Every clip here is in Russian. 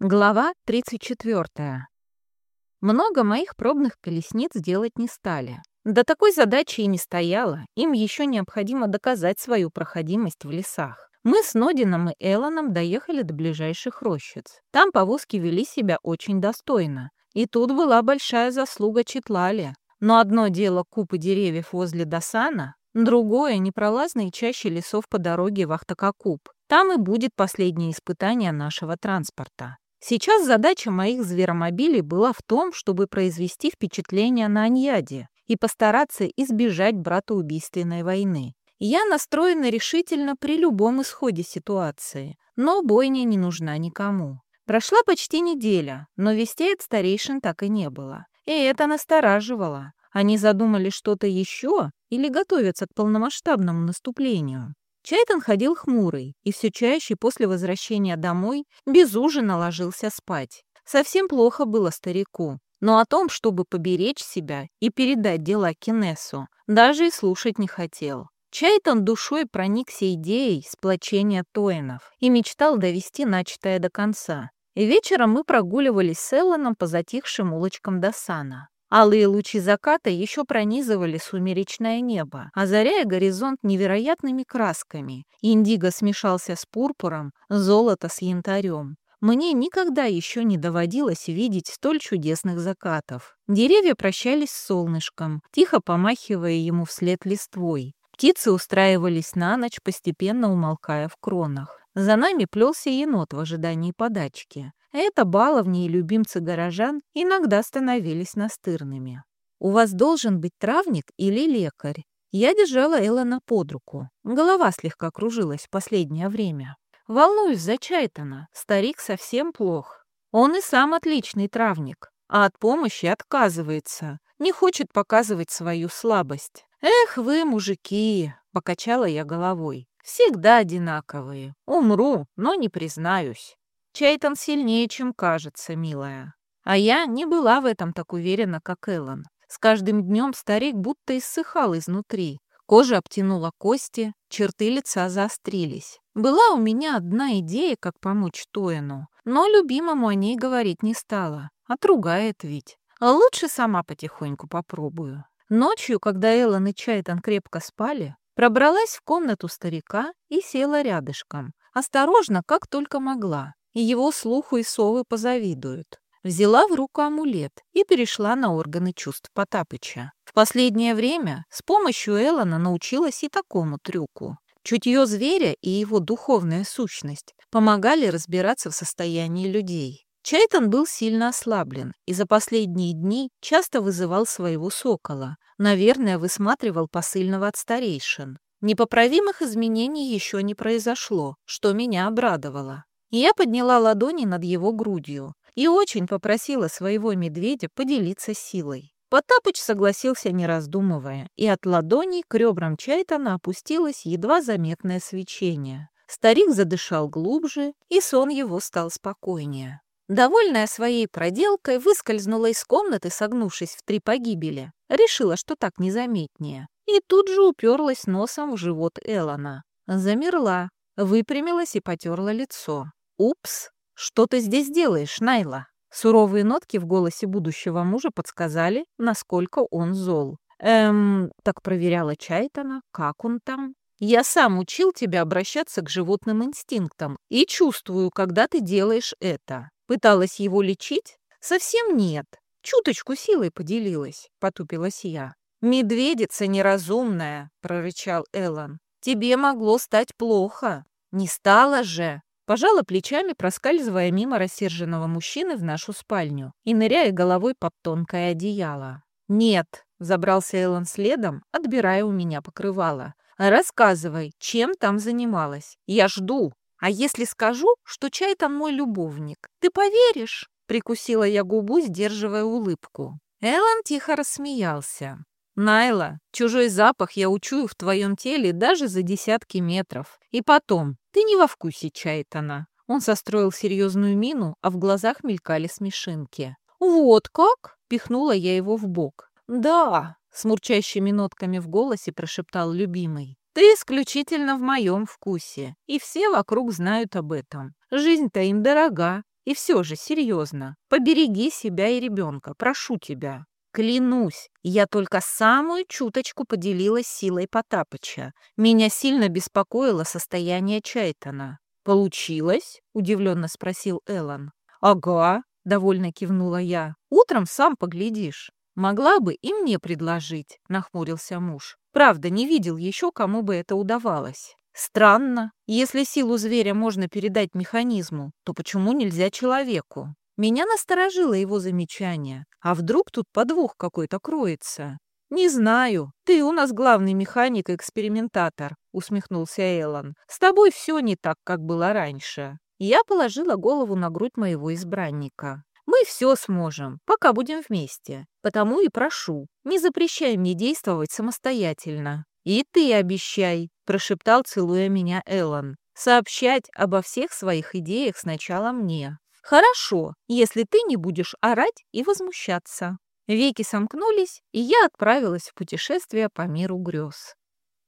Глава 34. Много моих пробных колесниц делать не стали. До такой задачи и не стояло, им еще необходимо доказать свою проходимость в лесах. Мы с Нодином и Элланом доехали до ближайших рощиц. Там повозки вели себя очень достойно. И тут была большая заслуга Читлали. Но одно дело купы деревьев возле Досана, другое — непролазные чаще лесов по дороге в Ахтакакуб. Там и будет последнее испытание нашего транспорта. Сейчас задача моих зверомобилей была в том, чтобы произвести впечатление на Аньяде и постараться избежать братоубийственной войны. Я настроена решительно при любом исходе ситуации, но бойня не нужна никому. Прошла почти неделя, но вестей от старейшин так и не было. И это настораживало. Они задумали что-то еще или готовятся к полномасштабному наступлению. Чайтон ходил хмурый и все чаще после возвращения домой без ужина ложился спать. Совсем плохо было старику, но о том, чтобы поберечь себя и передать дела Кинесу, даже и слушать не хотел. Чайтон душой проникся идеей сплочения Тоинов и мечтал довести начатое до конца. И вечером мы прогуливались с Элланом по затихшим улочкам Досана. Алые лучи заката еще пронизывали сумеречное небо, озаряя горизонт невероятными красками. Индиго смешался с пурпуром, золото с янтарем. Мне никогда еще не доводилось видеть столь чудесных закатов. Деревья прощались с солнышком, тихо помахивая ему вслед листвой. Птицы устраивались на ночь, постепенно умолкая в кронах. За нами плелся енот в ожидании подачки. Это баловни и любимцы горожан иногда становились настырными. «У вас должен быть травник или лекарь?» Я держала Эллона под руку. Голова слегка кружилась в последнее время. Волнуюсь за Чайтона. Старик совсем плох. Он и сам отличный травник, а от помощи отказывается. Не хочет показывать свою слабость. «Эх вы, мужики!» — покачала я головой. «Всегда одинаковые. Умру, но не признаюсь». Чайтон сильнее, чем кажется, милая. А я не была в этом так уверена, как Эллен. С каждым днем старик будто иссыхал изнутри. Кожа обтянула кости, черты лица заострились. Была у меня одна идея, как помочь Тоину, но любимому о ней говорить не стала. Отругает ведь. А лучше сама потихоньку попробую. Ночью, когда Эллен и Чайтон крепко спали, пробралась в комнату старика и села рядышком. Осторожно, как только могла и его слуху и совы позавидуют. Взяла в руку амулет и перешла на органы чувств Потапыча. В последнее время с помощью Эллона научилась и такому трюку. Чутье зверя и его духовная сущность помогали разбираться в состоянии людей. Чайтон был сильно ослаблен и за последние дни часто вызывал своего сокола. Наверное, высматривал посыльного от старейшин. Непоправимых изменений еще не произошло, что меня обрадовало. Я подняла ладони над его грудью и очень попросила своего медведя поделиться силой. Потапыч согласился, не раздумывая, и от ладоней к ребрам Чайтана опустилось едва заметное свечение. Старик задышал глубже, и сон его стал спокойнее. Довольная своей проделкой, выскользнула из комнаты, согнувшись в три погибели. Решила, что так незаметнее. И тут же уперлась носом в живот Элона. Замерла, выпрямилась и потерла лицо. «Упс! Что ты здесь делаешь, Найла?» Суровые нотки в голосе будущего мужа подсказали, насколько он зол. «Эм...» — так проверяла Чайтона. «Как он там?» «Я сам учил тебя обращаться к животным инстинктам и чувствую, когда ты делаешь это. Пыталась его лечить? Совсем нет. Чуточку силой поделилась», — потупилась я. «Медведица неразумная», — прорычал Эллен. «Тебе могло стать плохо. Не стало же. Пожала плечами, проскальзывая мимо рассерженного мужчины в нашу спальню и ныряя головой под тонкое одеяло. «Нет», — забрался Эллен следом, отбирая у меня покрывало. «Рассказывай, чем там занималась? Я жду. А если скажу, что чай там мой любовник, ты поверишь?» Прикусила я губу, сдерживая улыбку. Эллен тихо рассмеялся. «Найла, чужой запах я учую в твоем теле даже за десятки метров. И потом, ты не во вкусе Чайтона». Он состроил серьезную мину, а в глазах мелькали смешинки. «Вот как?» — пихнула я его в бок. «Да», — с мурчащими нотками в голосе прошептал любимый. «Ты исключительно в моем вкусе, и все вокруг знают об этом. Жизнь-то им дорога. И все же, серьезно, побереги себя и ребенка, прошу тебя. Клянусь, я только самую чуточку поделилась силой Потапыча. Меня сильно беспокоило состояние Чайтона. «Получилось?» — удивленно спросил Эллен. «Ага», — довольно кивнула я. «Утром сам поглядишь». «Могла бы и мне предложить», — нахмурился муж. «Правда, не видел еще, кому бы это удавалось». «Странно. Если силу зверя можно передать механизму, то почему нельзя человеку?» Меня насторожило его замечание. А вдруг тут подвох какой-то кроется? «Не знаю. Ты у нас главный механик и экспериментатор», — усмехнулся Эллен. «С тобой все не так, как было раньше». Я положила голову на грудь моего избранника. Мы все сможем, пока будем вместе. Потому и прошу, не запрещай мне действовать самостоятельно. И ты обещай, прошептал, целуя меня Эллен, сообщать обо всех своих идеях сначала мне. Хорошо, если ты не будешь орать и возмущаться. Веки сомкнулись, и я отправилась в путешествие по миру грез.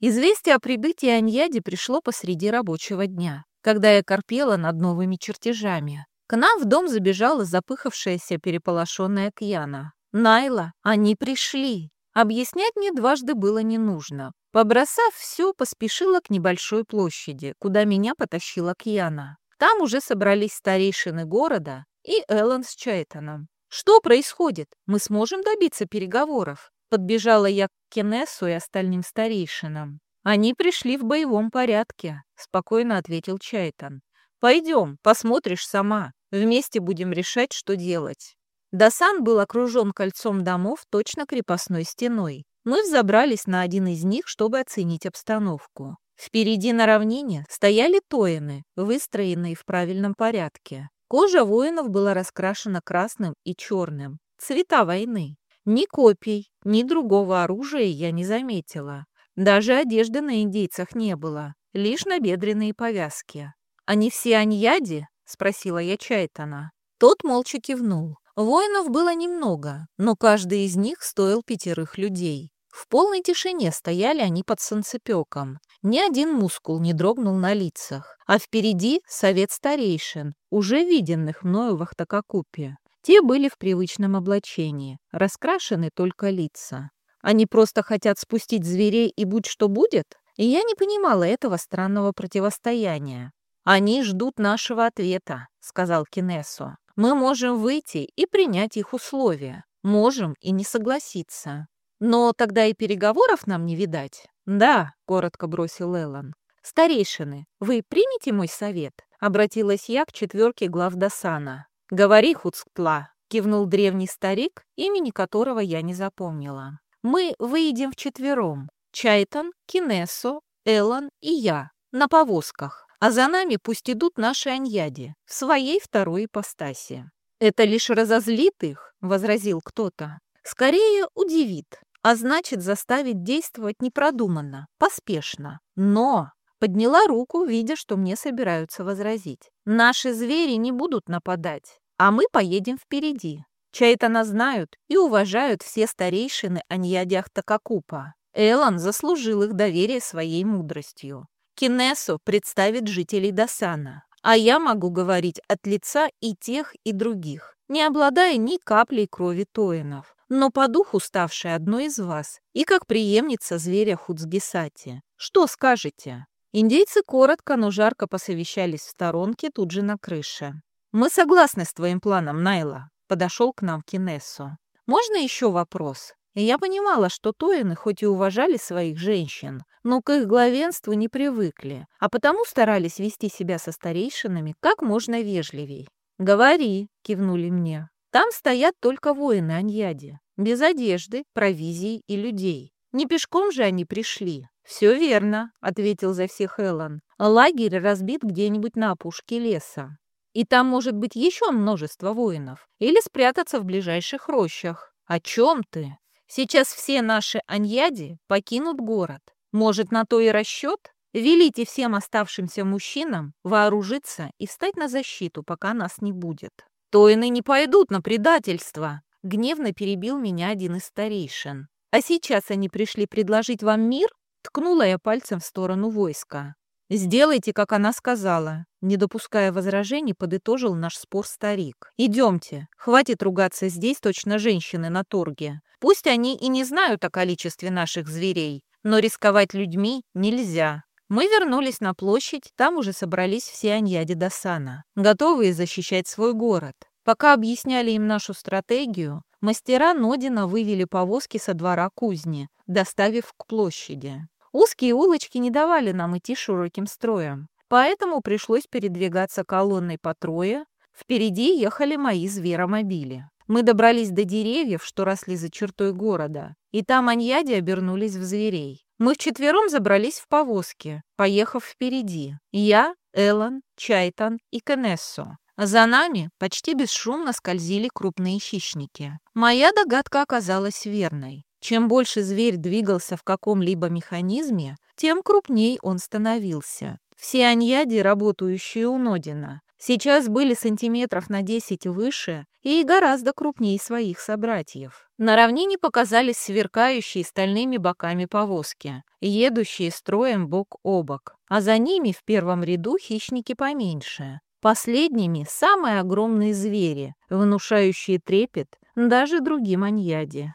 Известие о прибытии Аньяди пришло посреди рабочего дня, когда я корпела над новыми чертежами. К нам в дом забежала запыхавшаяся переполошенная Кьяна. «Найла, они пришли!» Объяснять мне дважды было не нужно. Побросав все, поспешила к небольшой площади, куда меня потащила Кьяна. Там уже собрались старейшины города и Эллен с Чайтоном. «Что происходит? Мы сможем добиться переговоров?» Подбежала я к Кенессу и остальным старейшинам. «Они пришли в боевом порядке», — спокойно ответил Чайтон. «Пойдем, посмотришь сама. Вместе будем решать, что делать. Дасан был окружен кольцом домов точно крепостной стеной. Мы взобрались на один из них, чтобы оценить обстановку. Впереди на равнине стояли тоины, выстроенные в правильном порядке. Кожа воинов была раскрашена красным и черным. Цвета войны. Ни копий, ни другого оружия я не заметила. Даже одежды на индейцах не было, лишь набедренные повязки. «Они все аньяди?» — спросила я Чайтана. Тот молча кивнул. Воинов было немного, но каждый из них стоил пятерых людей. В полной тишине стояли они под солнцепеком. Ни один мускул не дрогнул на лицах. А впереди совет старейшин, уже виденных мною в Ахтакакупе. Те были в привычном облачении, раскрашены только лица. Они просто хотят спустить зверей и будь что будет? И я не понимала этого странного противостояния. «Они ждут нашего ответа», — сказал Кинесо. «Мы можем выйти и принять их условия. Можем и не согласиться. Но тогда и переговоров нам не видать». «Да», — коротко бросил Эллен. «Старейшины, вы примете мой совет?» — обратилась я к четверке глав Досана. «Говори, Хуцктла», — кивнул древний старик, имени которого я не запомнила. «Мы выйдем вчетвером. Чайтон, Кинесо, Эллен и я. На повозках а за нами пусть идут наши аньяди в своей второй ипостаси. «Это лишь разозлит их», — возразил кто-то. «Скорее удивит, а значит заставит действовать непродуманно, поспешно. Но...» Подняла руку, видя, что мне собираются возразить. «Наши звери не будут нападать, а мы поедем впереди. Чайтана знают и уважают все старейшины Аньядиах Такакупа. Элан заслужил их доверие своей мудростью. Кинесу представит жителей Досана, а я могу говорить от лица и тех, и других, не обладая ни каплей крови Тоинов, но по духу ставшей одной из вас и как преемница зверя Хуцгисати. Что скажете?» Индейцы коротко, но жарко посовещались в сторонке тут же на крыше. «Мы согласны с твоим планом, Найла», — подошел к нам Кинессу. «Можно еще вопрос?» Я понимала, что Тоины хоть и уважали своих женщин, но к их главенству не привыкли, а потому старались вести себя со старейшинами как можно вежливей. «Говори», — кивнули мне. «Там стоят только воины Аньяди, без одежды, провизии и людей. Не пешком же они пришли». «Все верно», — ответил за всех Эллен. «Лагерь разбит где-нибудь на опушке леса. И там может быть еще множество воинов. Или спрятаться в ближайших рощах. О чем ты?» Сейчас все наши аньяди покинут город. Может, на то и расчет? Велите всем оставшимся мужчинам вооружиться и встать на защиту, пока нас не будет. Тоины не пойдут на предательство, гневно перебил меня один из старейшин. А сейчас они пришли предложить вам мир? Ткнула я пальцем в сторону войска. «Сделайте, как она сказала», — не допуская возражений, подытожил наш спор старик. «Идемте, хватит ругаться здесь точно женщины на торге. Пусть они и не знают о количестве наших зверей, но рисковать людьми нельзя». Мы вернулись на площадь, там уже собрались все аньяди Досана, готовые защищать свой город. Пока объясняли им нашу стратегию, мастера Нодина вывели повозки со двора кузни, доставив к площади. Узкие улочки не давали нам идти широким строем, поэтому пришлось передвигаться колонной по трое. Впереди ехали мои зверомобили. Мы добрались до деревьев, что росли за чертой города, и там аньяди обернулись в зверей. Мы вчетвером забрались в повозки, поехав впереди. Я, Эллен, Чайтан и Кенессо. За нами почти бесшумно скользили крупные хищники. Моя догадка оказалась верной. Чем больше зверь двигался в каком-либо механизме, тем крупней он становился. Все аньяди, работающие у Нодина, сейчас были сантиметров на 10 выше и гораздо крупнее своих собратьев. На равнине показались сверкающие стальными боками повозки, едущие строем бок о бок, а за ними в первом ряду хищники поменьше. Последними самые огромные звери, внушающие трепет даже другим аньяде.